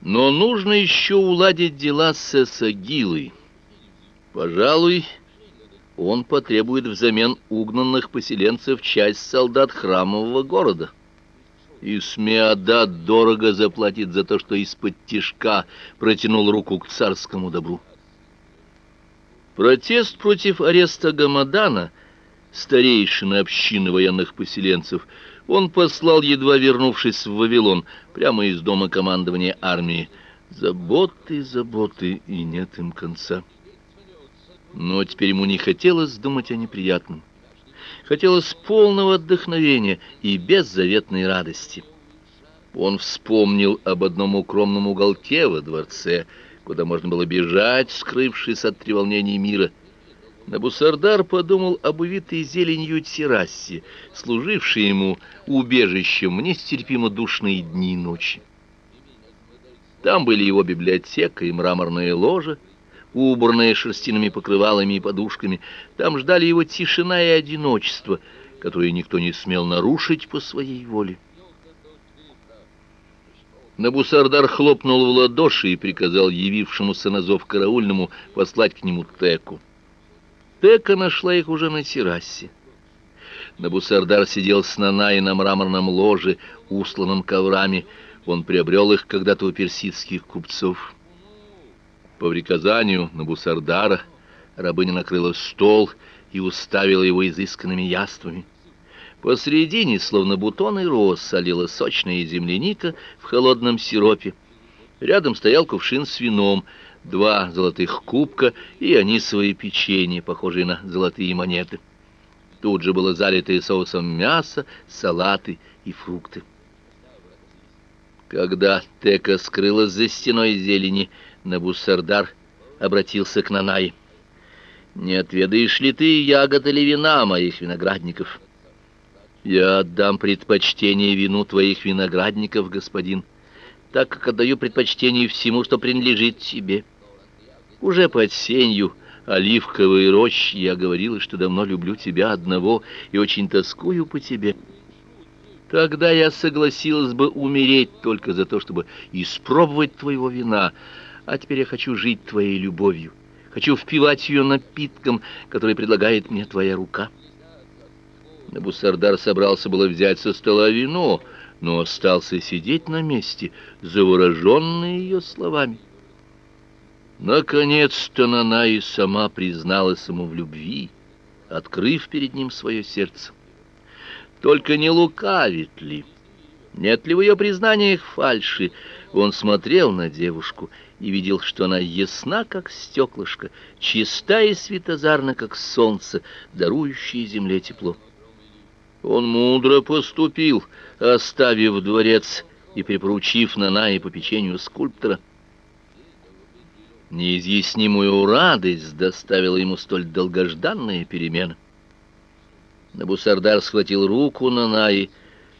Но нужно еще уладить дела с Эсагилой. Пожалуй, он потребует взамен угнанных поселенцев часть солдат храмового города. И Смеадат дорого заплатит за то, что из-под тишка протянул руку к царскому добру. Протест против ареста Гамадана, старейшины общины военных поселенцев, он послал, едва вернувшись в Вавилон, прямо из дома командования армии. Заботы, заботы, и нет им конца. Но теперь ему не хотелось думать о неприятном. Хотелось полного отдохновения и беззаветной радости. Он вспомнил об одном укромном уголке во дворце, куда можно было бежать, скрывшись от треволнений мира. Набусардар подумал об увитой зеленью террасе, служившей ему убежищем в нестерпимо душные дни и ночи. Там были его библиотека и мраморное ложе, убранные шерстяными покрывалами и подушками. Там ждали его тишина и одиночество, которые никто не смел нарушить по своей воле. Набусардар хлопнул в ладоши и приказал явившемуся на зов караульному послать к нему Теку. Тека нашла их уже на террасе. Набусардар сидел с Нанай на мраморном ложе, устланном коврами. Он приобрел их когда-то у персидских купцов. По приказанию Набусардара рабыня накрыла стол и уставила его изысканными яствами. Посредине, словно бутоны роз, солила сочная земляника в холодном сиропе. Рядом стоял кувшин с вином, два золотых кубка и анисовое печенье, похожие на золотые монеты. Тут же было залито соусом мясо, салаты и фрукты. Когда Тека скрылась за стеной зелени, Набусардар обратился к Нанай. «Не отведаешь ли ты ягод или вина моих виноградников?» «Я отдам предпочтение вину твоих виноградников, господин, так как отдаю предпочтение всему, что принадлежит тебе. Уже под сенью оливковой рощи я говорила, что давно люблю тебя одного и очень тоскую по тебе». Тогда я согласилась бы умереть только за то, чтобы испробовать твоего вина, а теперь я хочу жить твоей любовью, хочу впивать ее напитком, который предлагает мне твоя рука. Набусардар собрался было взять со стола вино, но остался сидеть на месте, завороженный ее словами. Наконец-то Нана и сама призналась ему в любви, открыв перед ним свое сердце. Только не лукавит ли? Нет ли в ее признаниях фальши? Он смотрел на девушку и видел, что она ясна, как стеклышко, чиста и светозарна, как солнце, дарующее земле тепло. Он мудро поступил, оставив дворец и припоручив Нанае по печенью скульптора. Неизъяснимую радость доставила ему столь долгожданная перемена. Набусардар схватил руку Нанаи,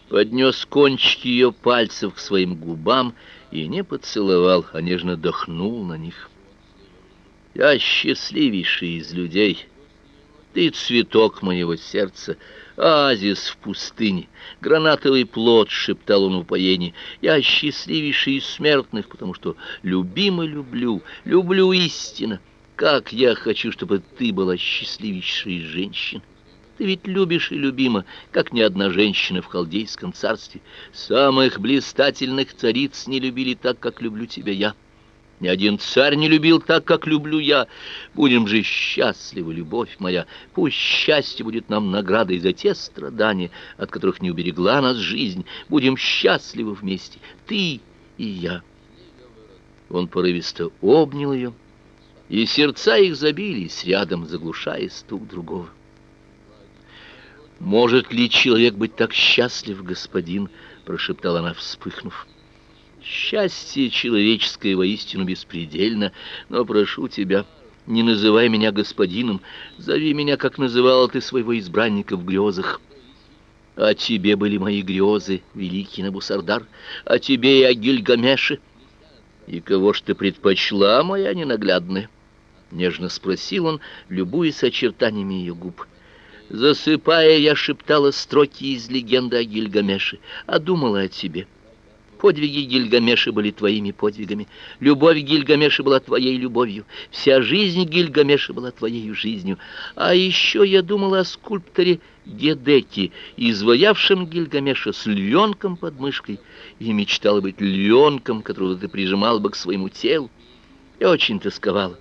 поднес кончики ее пальцев к своим губам и не поцеловал, а нежно дохнул на них. «Я счастливейший из людей. Ты цветок моего сердца, оазис в пустыне, гранатовый плод», — шептал он в упоении. «Я счастливейший из смертных, потому что любимый люблю, люблю истинно. Как я хочу, чтобы ты была счастливейшей женщин». Ты ведь любишь и любима, как ни одна женщина в халдейском царстве. Самых блистательных цариц не любили так, как люблю тебя я. Ни один царь не любил так, как люблю я. Будем же счастливы, любовь моя. Пусть счастье будет нам наградой за те страдания, от которых не уберегла нас жизнь. Будем счастливы вместе, ты и я. Он порывисто обнял ее, и сердца их забились рядом, заглушая стук другого. Может ли человек быть так счастлив, господин, прошептала она, вспыхнув. Счастье человеческое воистину беспредельно, но прошу тебя, не называй меня господином, зови меня, как называла ты своего избранника в грезах. А тебе были мои грезы, великий Набусардар, а тебе и о Гильгамеше. И кого ж ты предпочла, моя ненаглядная? Нежно спросил он, любуясь очертаниями ее губ. Засыпая, я шептала строки из легенды о Гильгамеше, а думала о тебе. Подвиги Гильгамеша были твоими подвигами. Любовь Гильгамеша была твоей любовью. Вся жизнь Гильгамеша была твоей жизнью. А еще я думала о скульпторе Гедеки, изваявшем Гильгамеша с львенком под мышкой, и мечтала быть львенком, которого ты прижимал бы к своему телу. Я очень тосковала.